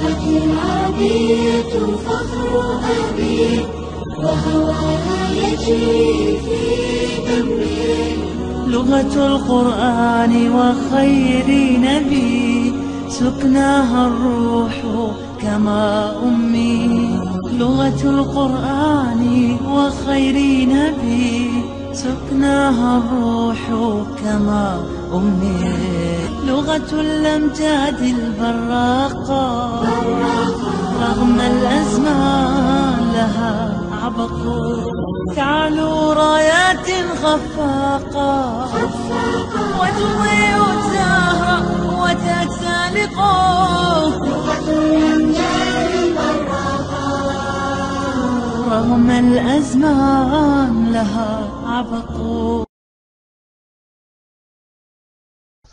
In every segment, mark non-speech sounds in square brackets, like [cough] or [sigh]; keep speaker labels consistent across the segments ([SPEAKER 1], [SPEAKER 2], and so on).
[SPEAKER 1] لغتي العربية فخر أبي وهواها يجري في دمي. لغة القرآن وخير نبي سكناها الروح كما أمي. لغة القرآن وخير نبي سكناها الروح كما أمي لغة الأمجاد البراقة رغم الأزمان لها عبق. تعلو رايات خفاقة. وتضيء الزهر وتتسالق رغم الأزمان لها عبق.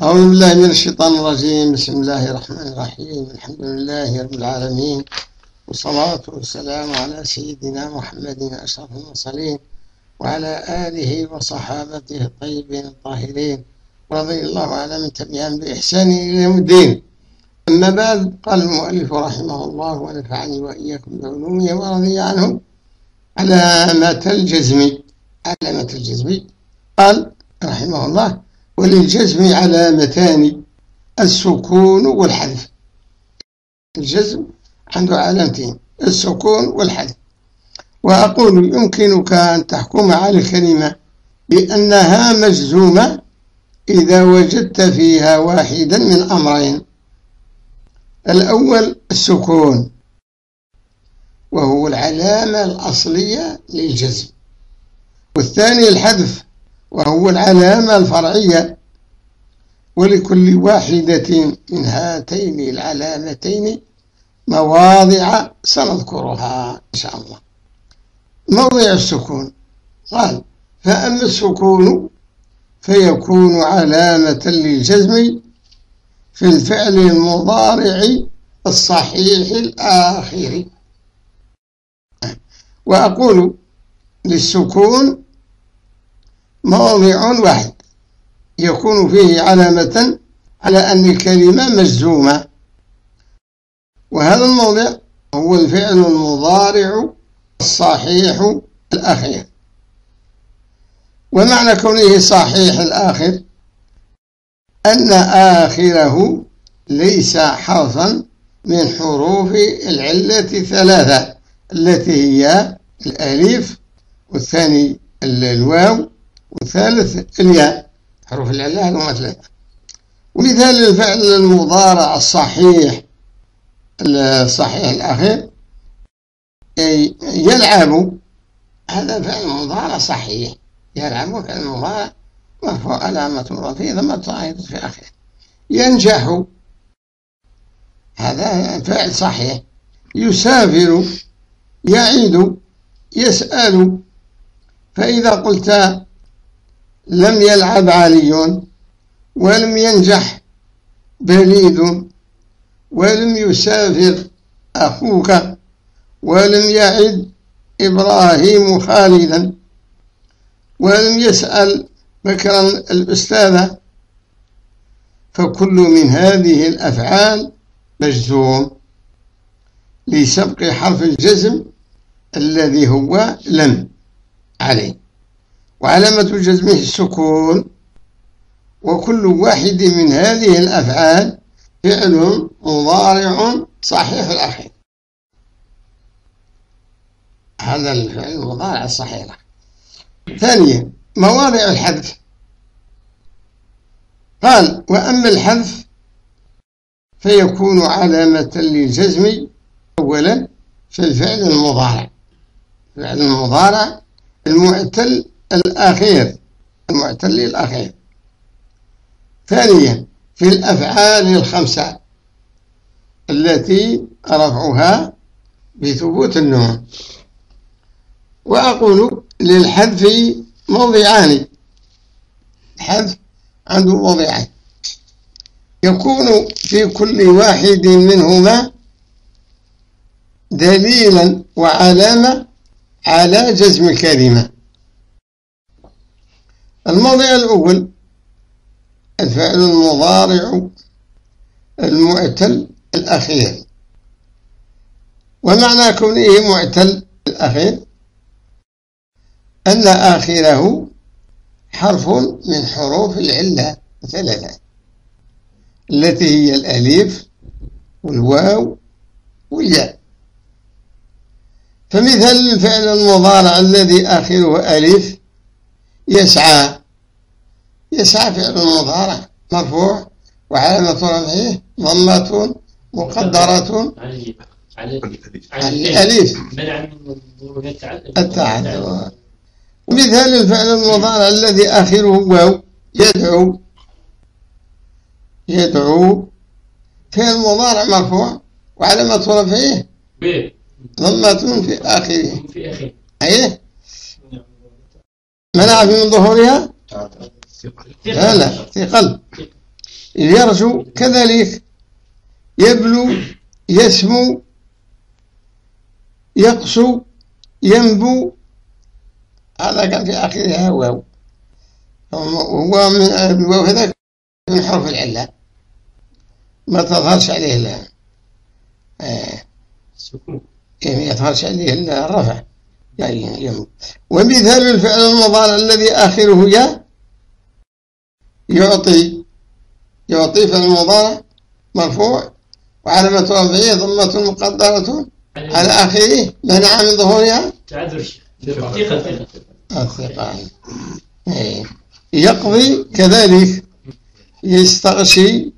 [SPEAKER 2] أعوذ بالله من الشيطان الرجيم. بسم الله الرحمن الرحيم. الحمد لله رب العالمين. والصلاة والسلام على سيدنا محمد أشرف المرسلين وعلى آله وصحابته الطيبين الطاهرين رضي الله على من تبعهم بإحسان إلى يوم الدين. أما بعد قال المؤلف رحمه الله ونفعني وإياكم بعلومه ورضي عنه علامة الجزم. علامة الجزم. قال رحمه الله وللجزم علامتان السكون والحذف. الجزم عنده علامتين السكون والحذف. وأقول يمكنك أن تحكم على الكلمة بأنها مجزومة إذا وجدت فيها واحدا من أمرين. الأول السكون وهو العلامة الأصلية للجزم. والثاني الحذف وهو العلامة الفرعية. ولكل واحدة من هاتين العلامتين مواضع سنذكرها إن شاء الله. موضع السكون. قال فأما السكون فيكون علامة للجزم في الفعل المضارع الصحيح الآخر. وأقول للسكون موضع واحد. يكون فيه علامة على أن الكلمة مجزومة. وهذا الموضع هو الفعل المضارع الصحيح الأخير. ومعنى كونه صحيح الآخر أن آخره ليس حرفا من حروف العلة الثلاثة التي هي الألف والثاني الواو والثالث الياء حروف العلة هذوما ثلاثة ومثال الفعل المضارع الصحيح الصحيح الأخير يلعب هذا فعل مضارع صحيح يلعب فعل مضارع مرفوع علامة رفيع ثم صاحب في آخره. ينجح. هذا فعل صحيح. يسافر يعيد يسأل. فإذا قلت لم يلعب علي ولم ينجح بليد ولم يسافر أخوك ولم يعد إبراهيم خالدا ولم يسأل بكرا الأستاذ. فكل من هذه الأفعال مجزوم لسبق حرف الجزم الذي هو لم عليه. وعلامة جزمه السكون وكل واحد من هذه الأفعال فعل مضارع صحيح الأخير. هذا الفعل المضارع الصحيح ثانيا مواضع الحذف. قال وأما الحذف فيكون علامة للجزم أولا في الفعل المضارع. الفعل المضارع المعتل الأخير المعتل الأخير. ثانيا في الأفعال الخمسة التي رفعها بثبوت النون. وأقول للحذف موضعان. الحذف عنده موضعان. يكون في كل واحد منهما دليلا وعلامة على جزم الكلمة. الموضع الأول الفعل المضارع المعتل الأخير. ومعنى كونه معتل الأخير؟ أن آخره حرف من حروف العلة ثلاثة التي هي الأليف والواو والياء. فمثل الفعل المضارع الذي آخره ألف يسعى يسعى فعل مضارع مرفوع. وعلامة رفعه ضمة مقدرة. على الألف التعدد. ومثال الفعل المضارع الذي آخره واو يدعو. يدعو. فعل مضارع مرفوع. وعلامة رفعه ضمة في آخره. في آخره. أيه؟ منع من ظهورها؟ لا لا ثقل يرجو كذلك يبلو يسمو يقسو ينبو. هذا كان في آخرها واو وهو من الواو هذا من حرف العلة. ما تظهرش عليه لا آه. يعني يظهرش عليه الرفع. يعني ومثال الفعل المضارع الذي آخره يا يعطي يعطي فعل المضارع مرفوع وعلامة رفعه ضمة مقدرة على آخره. منع من ظهورها؟ الثقة إيه. يقضي كذلك يستغشي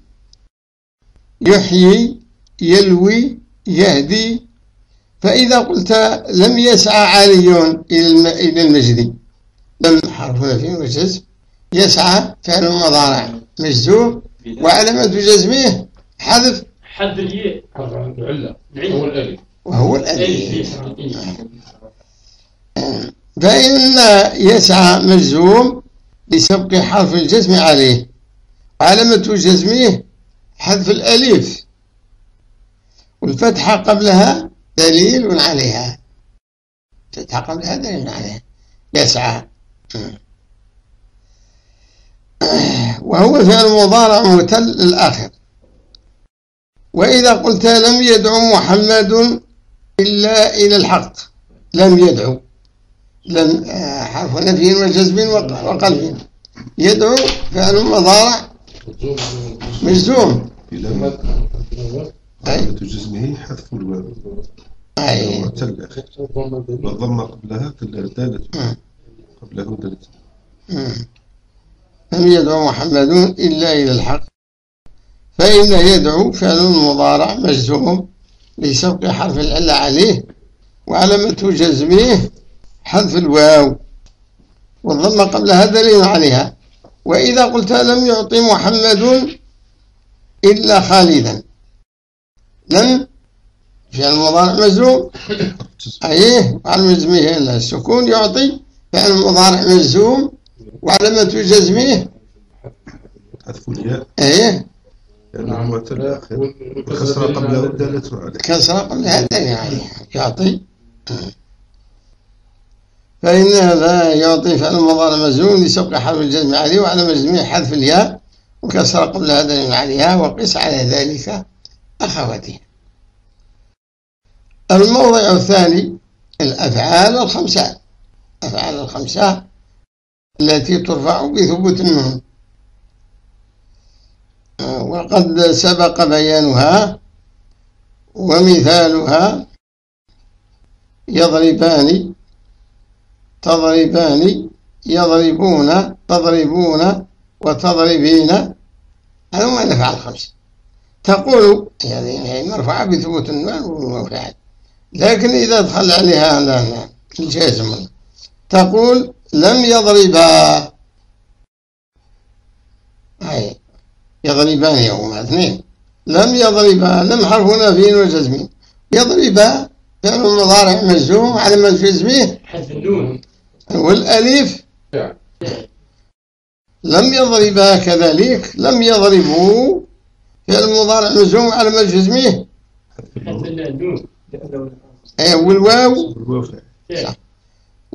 [SPEAKER 2] يحيي يلوي يهدي. فإذا قلت لم يسعى علي إلى المجد لم حرف نفي وجزم يسعى فعل مضارع مجزوم وعلامة جزمه. حذف.
[SPEAKER 3] حذف الياء. العلة
[SPEAKER 2] وهو الألف. وهو الألف. فإن يسعى مجزوم لسبق حرف الجزم عليه. علامة جزمه. حذف الألف. والفتحة قبلها دليل عليها. فتحة قبلها دليل عليها. يسعى. وهو فعل مضارع متل الآخر وإذا قلت لم يدعو محمد إلا إلى الحق. لم يدعو. لم حرف نفي وجزم وقلب. يدعو فعل مضارع مجزوم.
[SPEAKER 4] أي جزمه حذف الواو. أي والضمة قبلها دالة قبله دالة.
[SPEAKER 2] لم يدعو محمد إلا إلى الحق فإن يدعو فعل مضارع مجزوم لسبق حرف العلة عليه وعلامة جزمه حذف الواو والضمة قبلها دليل عليها. وإذا قلت لم يعطي محمد إلا خالدا لم فعل مضارع مجزوم. [laughs] أيه وعلى مجزمه السكون يعطي فعل مضارع مجزوم وعلامة جزمه
[SPEAKER 4] حذف الياء
[SPEAKER 2] إيه.
[SPEAKER 4] لأنه معتل آخر. الكسرة قبله دالة عليه
[SPEAKER 2] كسرة قبلها دالة عليه يعطي. فإن لا يعطي فعل المضارع مجزوم لسبق حرف الجزم عليه وعلى مجزمه حذف الياء. وكسر قبلها دليل عليها وقس على ذلك أخواتها الموضع الثاني الأفعال الخمسة. أفعال الخمسة التي ترفع بثبوت النون. وقد سبق بيانها ومثالها يضربان تضربان يضربون تضربون وتضربين. هذا ما نفعل خمس تقول يعني مرفوعة بثبوت النون والمفعل لكن إذا دخل عليها الجازم تقول لم يضربا. أي يضربان يوما اثنين. لم يضربا. لم حرف نفي وجزم. يضربا. فعل مضارع مجزوم على ما جزمه.
[SPEAKER 3] حذف النون.
[SPEAKER 2] والألف لم يضربا كذلك. لم يضربوا. فعل مضارع مجزوم على ما جزمه.
[SPEAKER 3] حذف النون.
[SPEAKER 2] والواو. صح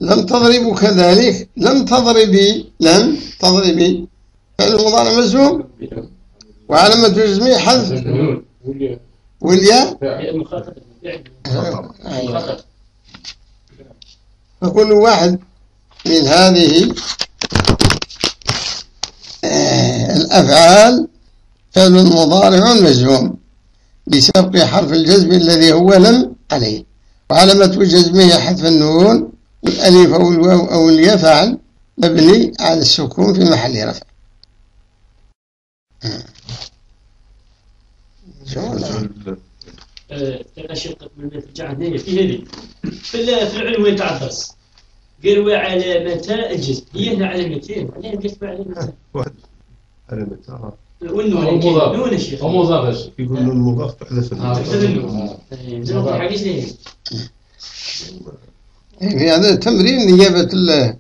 [SPEAKER 2] لم تضربوا كذلك. لم تضربي لم تضربي فعل مضارع مجزوم؟ وعلامة جزمه حذف. والياء فكل واحد من هذه آه، الأفعال فعل مضارع مجزوم بسبق حرف الجزم الذي هو لم عليه. وعلامة جزمه حذف النون والألف أو الواو أو الياء فعل مبني على السكون في محل رفع. آه. شو هذا؟
[SPEAKER 3] آه، قبل ما ترجع في هذه في تاع الدرس قالوا علامتا الجزم هي هنا علامتين قلت علامتين
[SPEAKER 4] واحد علامة آه.
[SPEAKER 3] والنون. نون يا شيخ.
[SPEAKER 5] أو مضاف
[SPEAKER 4] يقول المضاف تحذف
[SPEAKER 5] آه.
[SPEAKER 3] تحذف النون زين ما حاجيش ليه
[SPEAKER 2] في هذا التمرين نيابة ال-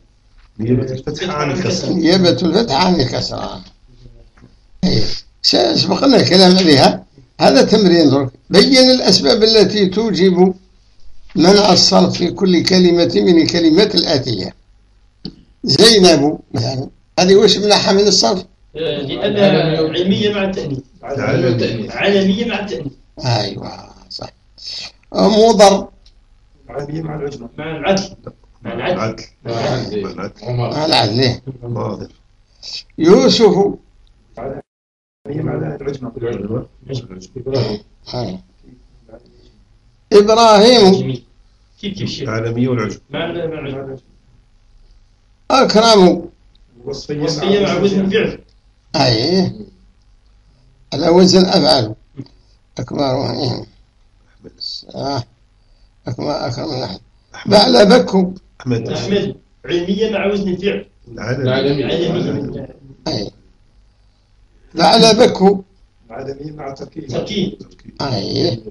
[SPEAKER 4] نيابة الفتحة عن الكسر.
[SPEAKER 2] نيابة الفتح عن الكسرة أي. سبق لنا الكلام عليها هذا تمرين درك. بين الأسباب التي توجب منع الصرف في كل كلمة من الكلمات الآتية. زينب مثلا هذه وش منعها من الصرف؟
[SPEAKER 3] لأنها علمية مع التأنيث.
[SPEAKER 4] علامة
[SPEAKER 3] عالميه مع التأنيث.
[SPEAKER 2] أيوة صح. مضر.
[SPEAKER 6] مع العجمة
[SPEAKER 3] مع العدل مع العدل.
[SPEAKER 4] مع العدل واضح
[SPEAKER 2] يوسف
[SPEAKER 6] مع العجمة.
[SPEAKER 5] إبراهيم
[SPEAKER 4] العالمية والعجم
[SPEAKER 3] مع العدل
[SPEAKER 2] أكرم
[SPEAKER 6] وصفية
[SPEAKER 3] وصفيه مع وزن الفعل
[SPEAKER 2] أي على وزن أفعل أكبر وهين آه. أكرم الأحد
[SPEAKER 4] أحمد.
[SPEAKER 2] بعل بكو
[SPEAKER 4] أحمد.
[SPEAKER 3] أحمد علمية مع وزن الفعل.
[SPEAKER 4] العالمي
[SPEAKER 3] علميه
[SPEAKER 2] أي. بعل بكو
[SPEAKER 6] عدمية مع تركيب
[SPEAKER 3] تركيب
[SPEAKER 2] أي.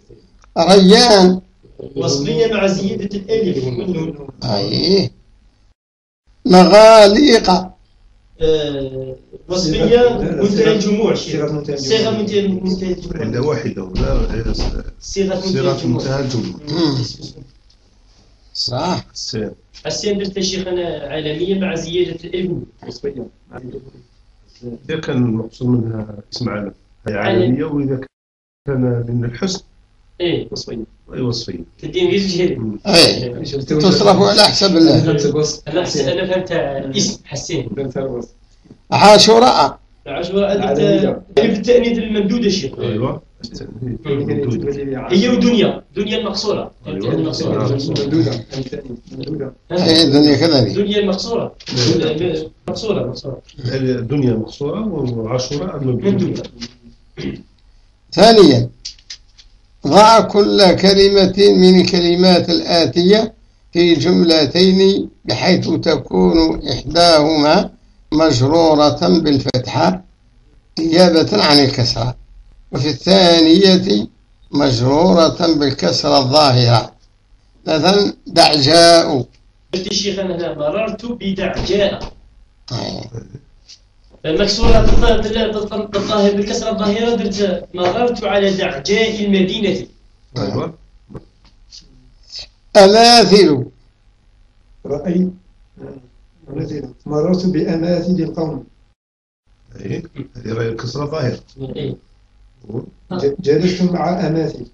[SPEAKER 2] ريان.
[SPEAKER 3] وصفية مع زيادة الألف. والنون
[SPEAKER 2] أي. مغاليق.
[SPEAKER 3] آه، وصفيه منتهى الجموع شيخ
[SPEAKER 6] صيغة منتهى
[SPEAKER 3] صيغة
[SPEAKER 6] الجموع.
[SPEAKER 3] منتهى الجموع
[SPEAKER 4] واحدة ولا صيغة منتهى
[SPEAKER 2] الجموع. صح.
[SPEAKER 4] السين
[SPEAKER 3] السين درت شيخ أنا عالمية مع زيادة الالف
[SPEAKER 6] وصفية
[SPEAKER 4] إذا كان المقصود منها اسم علم هي عالمية وإذا كان من الحسن.
[SPEAKER 3] إيه.
[SPEAKER 6] وصفية
[SPEAKER 4] أي وصفية
[SPEAKER 3] تدين غير جهري
[SPEAKER 2] أي تصرف على حسب الله.
[SPEAKER 3] أنا حس... أنا فهمت اسم حسين.
[SPEAKER 2] عاشوراء.
[SPEAKER 3] عشوة
[SPEAKER 6] العالمية.
[SPEAKER 3] الف التأنيث الممدودة شيخ
[SPEAKER 4] أيوة.
[SPEAKER 3] هي ودنيا. دنيا المقصوره
[SPEAKER 4] أيوة.
[SPEAKER 2] الدنيا كذلك.
[SPEAKER 3] دنيا المقصوره مقصورة مقصورة.
[SPEAKER 4] الدنيا مقصورة وعاشوراء ممدودة.
[SPEAKER 3] ممدودة.
[SPEAKER 2] ثانيا. ضع كل كلمة من الكلمات الآتية في جملتين بحيث تكون إحداهما مجرورة بالفتحة نيابة عن الكسرة وفي الثانية مجرورة بالكسرة الظاهرة. مثلا دعجاء
[SPEAKER 3] قلت هنا مررت بدعجاء بالظ- بالظاهر بالكسره الظاهره درت مررت على دعجاء المدينة.
[SPEAKER 4] أيوة.
[SPEAKER 2] أماثل.
[SPEAKER 6] رأيت مررت بأماثل القوم
[SPEAKER 4] أي. هذه رأي الكسرة ظاهرة
[SPEAKER 3] إيه.
[SPEAKER 6] ج- جلست مع أماثل.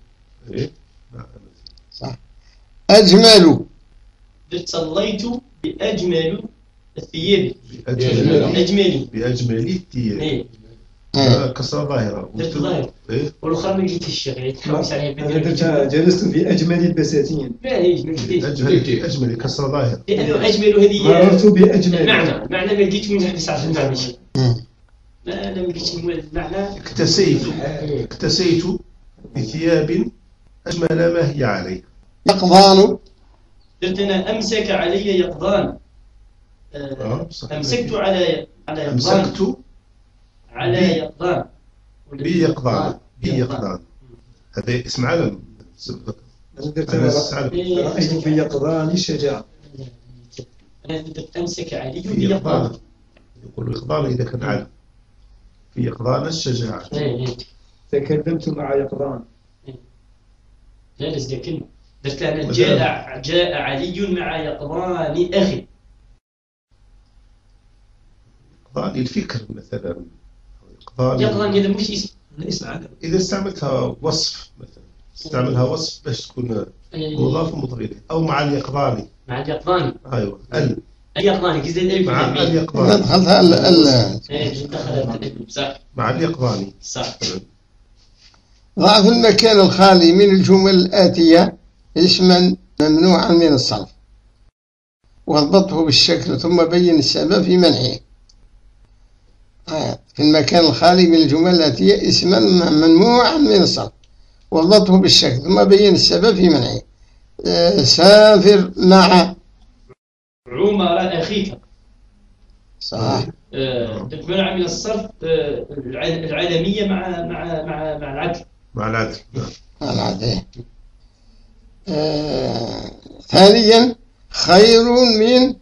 [SPEAKER 4] أي.
[SPEAKER 2] أجمل.
[SPEAKER 3] صليت بأجمل الثياب
[SPEAKER 4] بأجمل
[SPEAKER 3] اجملي
[SPEAKER 4] بأجمل الثياب
[SPEAKER 2] أي.
[SPEAKER 4] كسرة ظاهرة.
[SPEAKER 3] درت ظاهر
[SPEAKER 4] إيه.
[SPEAKER 3] والأخرى ما قلت الشيخ يعني تحوس عليها
[SPEAKER 6] أنا درت جلست بأجمل البساتين.
[SPEAKER 3] ما هيش ما قلتيش
[SPEAKER 4] أجمل أجمل كسرة ظاهرة.
[SPEAKER 3] لأنه اجمل هذه
[SPEAKER 6] مررت بأجمل
[SPEAKER 3] معنى معنى ما لقيت من نحبس على المعنى
[SPEAKER 2] مم.
[SPEAKER 3] لا أنا ما لقيتش المعنى
[SPEAKER 4] اكتسيت. اكتسيت بثياب أجمل ما هي عليه
[SPEAKER 2] يقظان
[SPEAKER 3] درت أنا أمسك علي يقظان آه،
[SPEAKER 4] آه،.
[SPEAKER 3] امسكت على على يقظان.
[SPEAKER 4] أمسكت
[SPEAKER 3] على
[SPEAKER 4] بي-
[SPEAKER 3] يقظان.
[SPEAKER 4] بيقظان بيقظان هذا اسم علم
[SPEAKER 6] أنا
[SPEAKER 4] أنا
[SPEAKER 3] إيه.
[SPEAKER 6] رأيت بيقظان
[SPEAKER 3] درت امسك علي بيقظان
[SPEAKER 4] يقظان. يقول يقظان إذا كان علم في يقظان الشجاعة
[SPEAKER 3] إيه، إيه.
[SPEAKER 6] تكلمت مع يقظان.
[SPEAKER 3] لا لازم كلمة درت
[SPEAKER 4] مثلاً.
[SPEAKER 3] جاء جاء علي مع يقظان أخي.
[SPEAKER 4] يقظان الفكر مثلا يقظان
[SPEAKER 3] يقظان هذا مش اسم
[SPEAKER 4] إذا استعملتها وصف مثلا استعملها وصف باش تكون مضاف ومضاف إليه أو مع اليقظاني
[SPEAKER 3] مع اليقظاني
[SPEAKER 4] أيوة ال.
[SPEAKER 3] اليقظاني قصدي الالف
[SPEAKER 4] مع. اليقظاني
[SPEAKER 2] دخلتها ال ال
[SPEAKER 3] الالف صح.
[SPEAKER 4] مع اليقظاني
[SPEAKER 3] صح.
[SPEAKER 2] ضع في المكان الخالي من الجمل الآتية اسما ممنوعا من الصرف. واضبطه بالشكل ثم بين السبب في منعه. في المكان الخالي من الجمل الآتية اسما ممنوعا من الصرف واضبطه بالشكل ثم بين السبب في منعه. آه، سافر مع
[SPEAKER 3] عمر أخيك.
[SPEAKER 2] صح
[SPEAKER 3] آه، منع من الصرف آه، الع- العالميه مع مع مع مع العدل.
[SPEAKER 4] مع العدل. نعم.
[SPEAKER 2] العادة آه، ثانيا خير من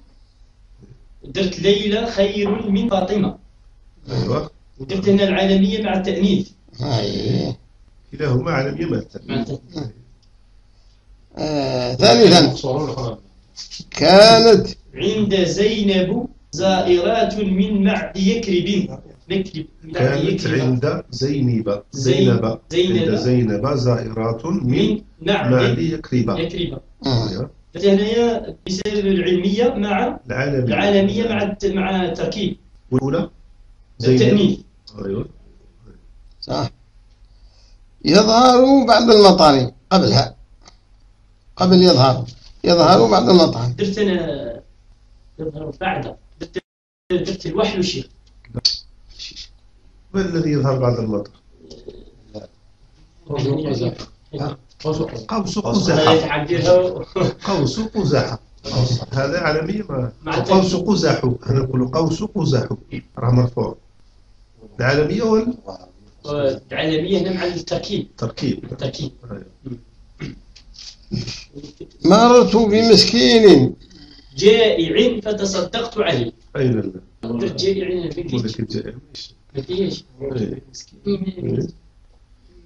[SPEAKER 3] درت ليلى خير من فاطمة.
[SPEAKER 4] أيوة
[SPEAKER 3] ودرت هنا العالمية مع التأنيث.
[SPEAKER 2] أي.
[SPEAKER 4] كلاهما عالمية
[SPEAKER 3] مع
[SPEAKER 4] مثلا
[SPEAKER 3] التأنيث.
[SPEAKER 2] آه، ثالثا. كانت
[SPEAKER 3] عند زينب زائرات من معد يكرب.
[SPEAKER 4] كانت عند زينب
[SPEAKER 3] زين-
[SPEAKER 4] زينب
[SPEAKER 3] زينب.
[SPEAKER 4] عند زينب زائرات من
[SPEAKER 3] معد
[SPEAKER 4] يكرب.
[SPEAKER 3] يكرب. هنايا بسبب العلمية مع
[SPEAKER 4] العالمية.
[SPEAKER 3] العالمية مع الت- مع التركيب.
[SPEAKER 4] والأولى؟ زينب
[SPEAKER 3] التانيث
[SPEAKER 4] أيوة.
[SPEAKER 2] صح. يظهر بعد المطر قبلها. قبل يظهر يظهر بعد المطر
[SPEAKER 3] درت أنا يظهر بعد درت درت الوحل والشيخ
[SPEAKER 4] ما الذي يظهر بعد المطر؟ قوس
[SPEAKER 3] يتعبرها
[SPEAKER 4] قوس قزحة هذا عالمية قوس قزح. أنا نقول قوس قزح. راه مرفوع العالمية
[SPEAKER 3] العالمية هنا مع التركيب. التركيب.
[SPEAKER 4] أيوة.
[SPEAKER 2] مررت بمسكين.
[SPEAKER 3] جائع فتصدقت عليه.
[SPEAKER 4] أين ال-
[SPEAKER 3] درت جائع ما
[SPEAKER 4] الجائع.
[SPEAKER 3] مسكين.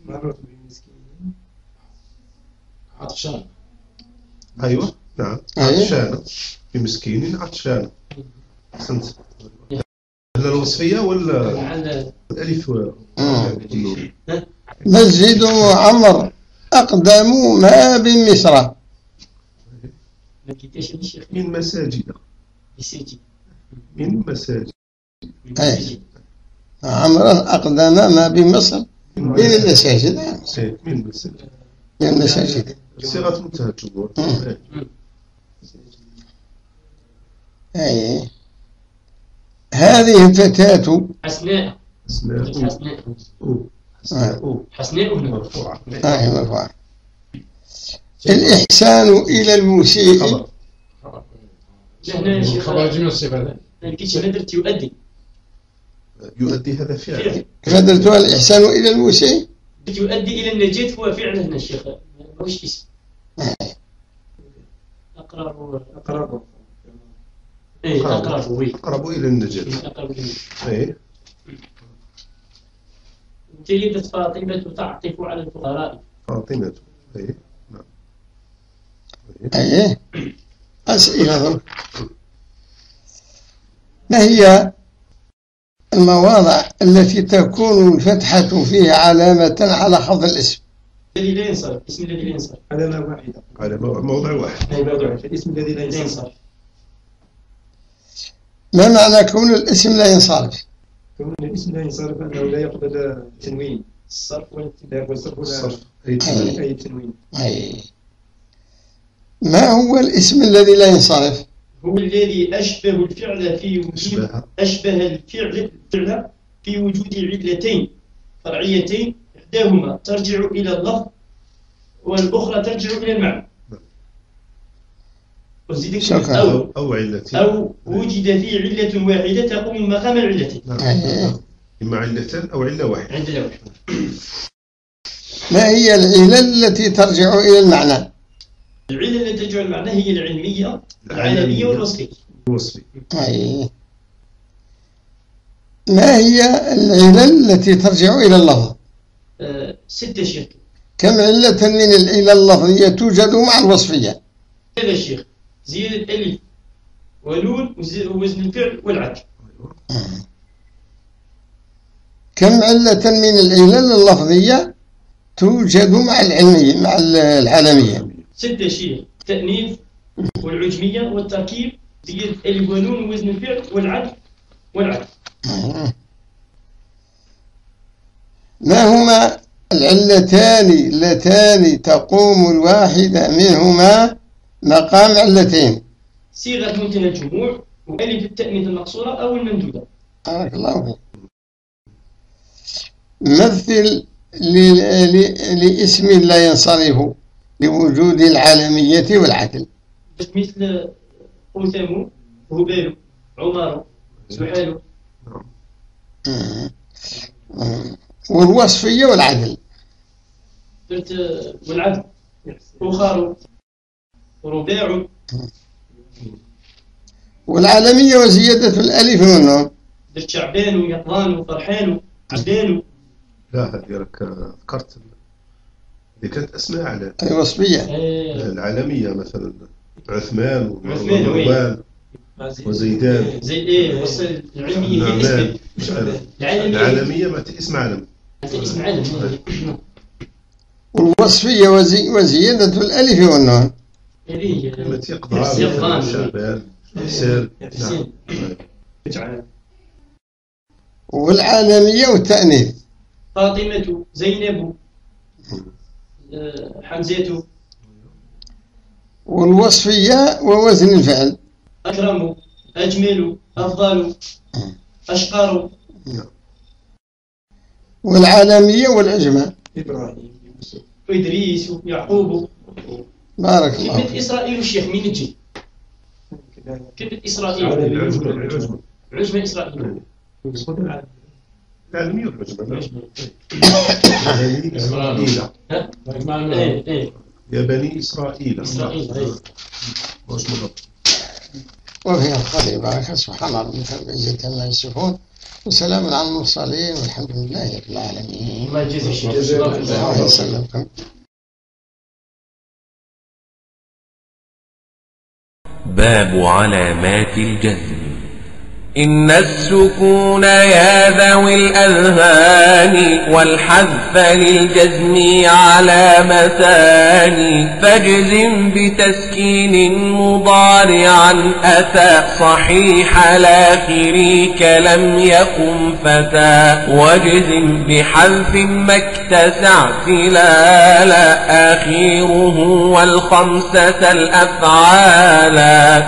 [SPEAKER 6] مرت بمسكين.
[SPEAKER 5] عطشان.
[SPEAKER 4] أيوة. نعم.
[SPEAKER 2] أيوة.
[SPEAKER 4] عطشانة بمسكين عطشانة أحسنت هل الوصفية ولا
[SPEAKER 2] مم.
[SPEAKER 4] والنون؟
[SPEAKER 2] مسجد عمر أقدم ما بمصر
[SPEAKER 3] ما كيتاش الشيخ
[SPEAKER 4] من مساجد من مساجد
[SPEAKER 2] أي. عمر أقدم ما بمصر
[SPEAKER 4] من
[SPEAKER 2] المساجد
[SPEAKER 4] إيه، من مساجد
[SPEAKER 2] من المساجد
[SPEAKER 4] صيغة منتهى الجمهور. إيه.
[SPEAKER 2] أي هذه الفتاة
[SPEAKER 3] حسناء. حسناء.
[SPEAKER 4] أسماء
[SPEAKER 3] حسناء. هنا
[SPEAKER 4] مرفوعة
[SPEAKER 2] الإحسان إلى المسيء.
[SPEAKER 4] خبر
[SPEAKER 5] خبر جميع الصفات
[SPEAKER 3] درت يؤدي.
[SPEAKER 4] يؤدي هذا فعل.
[SPEAKER 2] فدرتها الإحسان إلى المسيء؟
[SPEAKER 3] يؤدي إلى النجاة هو فعل هنا الشيخ ماهوش اسم. اقرب
[SPEAKER 6] أقرب.
[SPEAKER 3] إيه
[SPEAKER 4] أقرب.
[SPEAKER 3] وي
[SPEAKER 4] أقرب إلى النجاة
[SPEAKER 3] أقرب لي
[SPEAKER 4] إيه.
[SPEAKER 3] تلدت فاطمة تعطف على الفقراء.
[SPEAKER 4] فاطمة. إيه. نعم.
[SPEAKER 2] أي أسئلة ذلك. ما هي المواضع التي تكون الفتحة فيها علامة على خفض الاسم؟
[SPEAKER 3] الذي لا ينصرف اسم الذي لا ينصرف.
[SPEAKER 6] علامة واحدة.
[SPEAKER 4] على مو- موضع واحد
[SPEAKER 6] الاسم الذي لا ينصرف.
[SPEAKER 2] ما معنى كون الاسم لا ينصرف؟
[SPEAKER 6] كون الاسم لا ينصرف أنه لا يقبل تنوين.
[SPEAKER 3] الصرف ولا
[SPEAKER 6] لا يقبل صرف ولا
[SPEAKER 4] الصرف أي
[SPEAKER 6] تنوين.
[SPEAKER 2] أي. ما هو الاسم الذي لا ينصرف؟
[SPEAKER 3] هو الذي أشبه الفعل في وجود
[SPEAKER 4] أشبه.
[SPEAKER 3] أشبه الفعل الفعل في وجود علتين فرعيتين إحداهما ترجع إلى اللفظ والأخرى ترجع إلى المعنى. وزيدك. أو
[SPEAKER 4] أو أو علة
[SPEAKER 3] أو وجد في علة واحدة تقوم مقام العلتين
[SPEAKER 4] نعم.
[SPEAKER 2] أي.
[SPEAKER 4] إما علتان أو علة واحدة.
[SPEAKER 3] عند الأول.
[SPEAKER 2] ما هي العلل التي ترجع إلى المعنى؟
[SPEAKER 3] العلة التي ترجع المعنى هي العلمية العالمية والوصفية.
[SPEAKER 4] الوصفي
[SPEAKER 2] أي ما هي العلل التي ترجع إلى اللفظ
[SPEAKER 3] آه، ستة شيخ.
[SPEAKER 2] كم علة من العلل اللفظية توجد مع الوصفية؟
[SPEAKER 3] هذا الشيخ زيادة الألف وز- ووزن الفعل والعدل.
[SPEAKER 2] كم علة من العلل اللفظية توجد مع العلمية مع العالمية؟
[SPEAKER 3] ستة أشياء التأنيث والعجمية والتركيب زيادة الألف ونون ووزن الفعل والعدل والعدل.
[SPEAKER 2] ما هما العلتان اللتان تقوم الواحدة؟ منهما مقام علتين
[SPEAKER 3] صيغة منتهى الجموع وألف التأنيث المقصورة أو الممدودة.
[SPEAKER 2] بارك الله فيك. مثل ل- ل- لاسم لا ينصرف لوجود العالمية والعدل.
[SPEAKER 3] مثل أوثم هبال عمر زحال
[SPEAKER 2] والوصفية والعدل.
[SPEAKER 3] والعدل. أخر رباع
[SPEAKER 2] والعالمية وزيادة الألف والنون
[SPEAKER 3] درت شعبان ويطران وفرحان عبدان
[SPEAKER 4] لا هذه راك ذكرت اللي كانت أسماء على
[SPEAKER 2] أي وصفية.
[SPEAKER 3] آه،
[SPEAKER 4] العالمية مثلا. عثمان
[SPEAKER 3] عثمان، وي.
[SPEAKER 4] ومروان وزيدان.
[SPEAKER 3] زي إيه وصل العلمية. هي
[SPEAKER 4] نعمان.
[SPEAKER 3] اسم العالمية
[SPEAKER 4] ما اسم عالم
[SPEAKER 3] اسم عالم
[SPEAKER 2] والوصفية وزي وزيادة الألف والنون
[SPEAKER 4] شعبان حسين. نعم.
[SPEAKER 6] اجعل
[SPEAKER 2] والعالمية والتأنيث
[SPEAKER 3] فاطمة زينب. آه، حمزة.
[SPEAKER 2] والوصفية ووزن الفعل.
[SPEAKER 3] أكرم. أجمل. أفضل. أشقر.
[SPEAKER 2] والعالمية والعجمة
[SPEAKER 6] إبراهيم يوسف.
[SPEAKER 3] إدريس يعقوب.
[SPEAKER 2] بارك الله
[SPEAKER 3] كلمة
[SPEAKER 2] فيك.
[SPEAKER 3] إسرائيل الشيخ مين تجي كلمة إسرائيل.
[SPEAKER 4] العجمة العجمة
[SPEAKER 3] عجمة إسرائيل
[SPEAKER 4] العالميه والعجمه
[SPEAKER 3] عجمة.
[SPEAKER 4] بني إسرائيل.
[SPEAKER 3] ها؟ إيه إيه
[SPEAKER 4] يا بني
[SPEAKER 3] إسرائيل.
[SPEAKER 4] إسرائيل، بالضبط
[SPEAKER 2] وفي بارك سبحان ربك رب العزة عما يصفون. وسلام على المرسلين والحمد لله رب العالمين.
[SPEAKER 3] الله يجزي الشيخ
[SPEAKER 6] جزاك
[SPEAKER 2] الله يسلمكم.
[SPEAKER 5] باب علامات الجزم إن السكون يا ذوي الأذهان والحذف للجزم علامتان فاجزم بتسكين مضارعا أتى صحيح الآخر كلم يقم فتى واجزم بحذف ما اكتسع تلالا آخره والخمسة الأفعالا